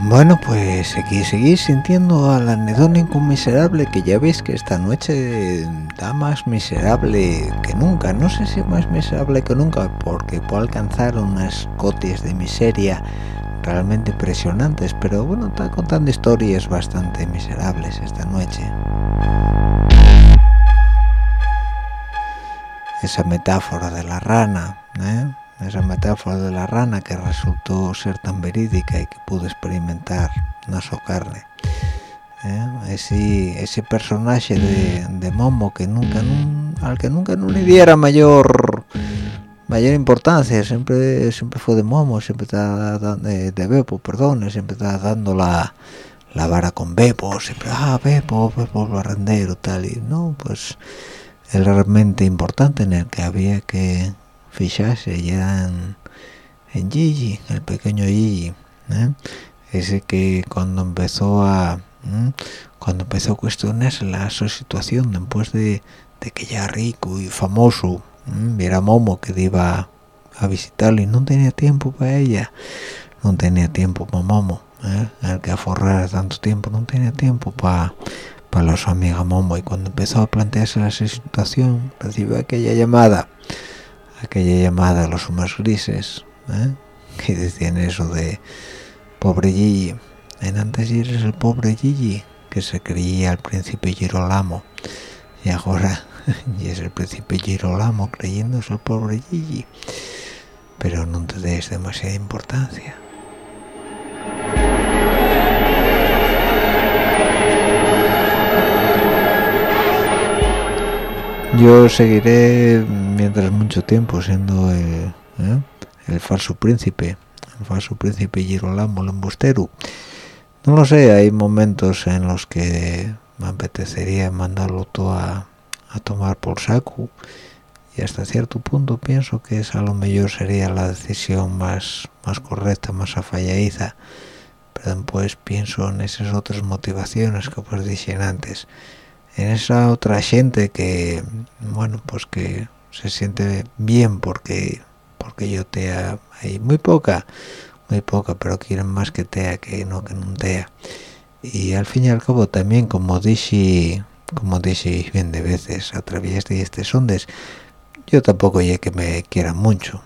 Bueno, pues seguís, seguís sintiendo al anedónico miserable que ya veis que esta noche da más miserable que nunca. No sé si más miserable que nunca, porque puede alcanzar unas cotes de miseria realmente impresionantes, pero bueno, está contando historias bastante miserables esta noche. Esa metáfora de la rana, ¿eh? Esa metáfora de la rana que resultó ser tan verídica y que pude experimentar una su carne. ¿eh? Ese, ese personaje de, de Momo que nunca, nun- al que nunca no le diera mayor mayor importancia, siempre siempre fue de Momo, siempre está de, de siempre está dando la, vara con Beppo, siempre, ah, Beppo el barrendero, tal, y no, pues el realmente importante en el que había que fijarse y era en, Gigi, el pequeño Gigi, ¿eh? ese que cuando empezó a ¿m? cuando empezó a cuestionarse la su situación después de, de que ya rico y famoso ¿m? viera Momo que iba a visitarlo y no tenía tiempo para ella no tenía tiempo para Momo ¿eh? el que aforrar tanto tiempo no tenía tiempo para para su amiga Momo y cuando empezó a plantearse la situación recibió aquella llamada aquella llamada a los humos grises ¿eh? que decían eso de pobre Gigi en antes eres el pobre Gigi que se creía al príncipe Girolamo y ahora y es el príncipe Girolamo creyéndose el pobre Gigi. Pero no te des demasiada importancia yo seguiré mientras mucho tiempo siendo el, ¿eh? el falso príncipe el falso príncipe Girolamo el embustero no lo sé hay momentos en los que me apetecería mandarlo todo a, tomar por saco. Y hasta cierto punto pienso que esa a lo mejor sería la decisión más más correcta más afalladiza. Pero después pienso en esas otras motivaciones que os dije antes en esa otra gente que bueno pues que se siente bien porque porque yo te hay muy poca muy poca pero quieren más que tea que no que no tea y al fin y al cabo también como dije como dije bien de veces a través de este sondes yo tampoco ya que me quiera mucho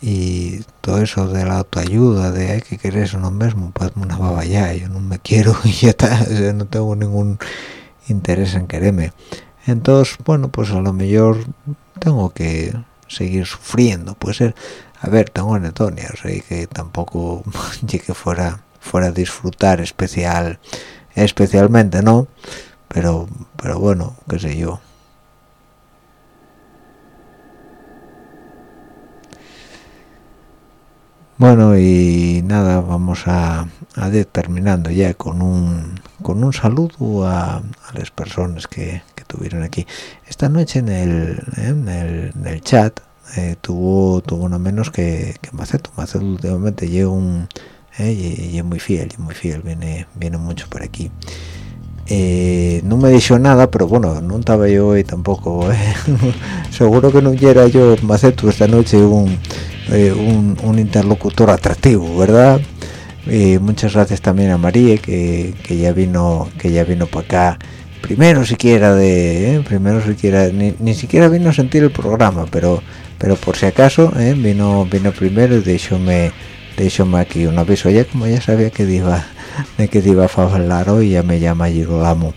y todo eso de la autoayuda de hay que querer uno mismo pues una baba ya yo no me quiero y ya está no tengo ningún interés en quererme. Entonces bueno pues a lo mejor tengo que seguir sufriendo puede ser. A ver tengo anetonia o sea que tampoco que fuera fuera a disfrutar especial especialmente no pero pero bueno qué sé yo Bueno, y nada, vamos a, a terminando ya con un, con un saludo a, las personas que, que tuvieron aquí. Esta noche en el, eh, en el, en el chat eh, tuvo tuvo no menos que, que Maceto. Maceto últimamente llega un... Eh, y, y es muy fiel, y muy fiel, viene, viene mucho por aquí. Eh, no me dijo nada, pero bueno, no estaba yo hoy tampoco. eh. Seguro que no era yo, Maceto, esta noche un, eh, un, un interlocutor atractivo, ¿verdad? Y muchas gracias también a María que, que ya vino que ya vino para acá primero siquiera de primero siquiera ni, ni siquiera vino a sentir el programa pero pero por si acaso vino vino primero y déjome déjome aquí un aviso ya como ya sabía que iba de que iba a hablar hoy ya me llama Girolamo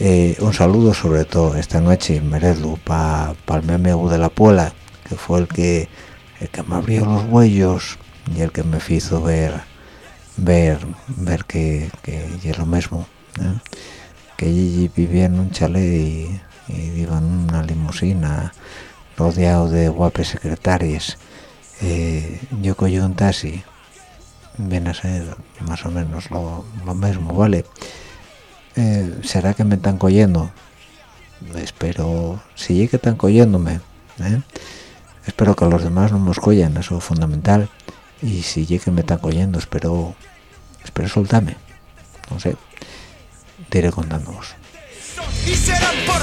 eh, un saludo sobre todo esta noche meredlo para pa el mi amigo de la Puela que fue el que el que me abrió los huellos y el que me hizo ver ver ver que, que es lo mismo ¿eh? que Gigi vivía en un chalet y, y iba en una limusina rodeado de guapes secretarias eh, yo cogí un taxi viene a ser más o menos lo, lo mismo vale Eh, será que me están cogiendo espero si que están cogiéndome ¿eh? espero que los demás no me collan eso es fundamental y si llegue que me están cogiendo espero espero soltarme no sé te iré y serán por.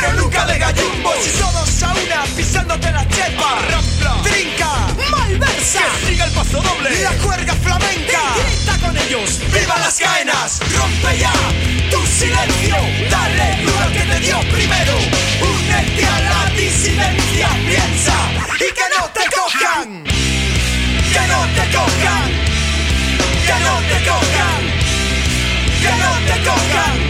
Pero nunca de gallumbos. Y todos a una pisándote la chepa. Rampla. Trinca, Malversa Que siga el paso doble. la cuerga flamenca. y grita con ellos. ¡Viva las caenas! ¡Rompe ya tu silencio! ¡Dale duro al que te dio primero! ¡Únete a la disidencia! ¡Piensa! ¡Y que no te cojan! ¡Que no te cojan! ¡Que no te cojan! ¡Que no te cojan!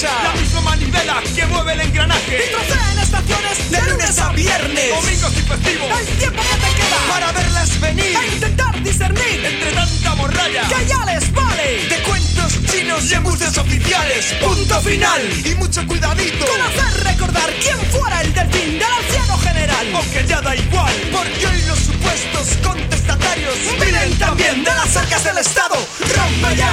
La misma manivela que mueve el engranaje. Trocea en estaciones De lunes a viernes. Domingos y festivos. El tiempo que te queda Para verlas venir. a intentar discernir Entre tanta morralla. que ya les vale. De cuentos chinos y embustes oficiales. Punto final. Y mucho cuidadito. Con hacer recordar quién fuera el delfín del anciano general. Aunque ya da igual. Porque hoy los supuestos contestatarios viven también de las arcas del Estado. Rompe ya